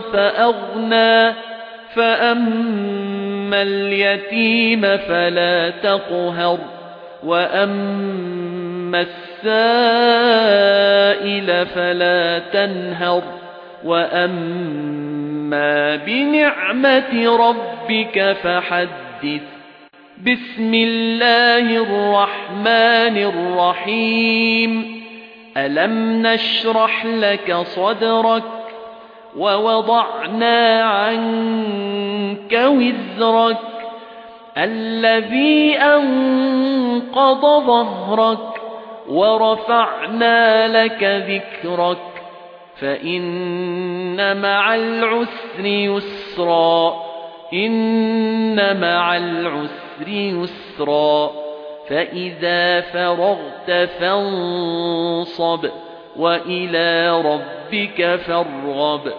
فأغنى. فأما اليتيم فلا تقهر. وأما السائل فلا تنهر. وأما بنعمة ربك فحدث. بسم الله الرحمن الرحيم. ألم نشرح لك صدرك؟ ووضعنا عنك وزرك الذي أنقض ظهرك ورفعنا لك ذكرك فإن مع العسر يسرا إن مع العسر يسرا فإذا فرغت فانصب وإلى ربك فارغب.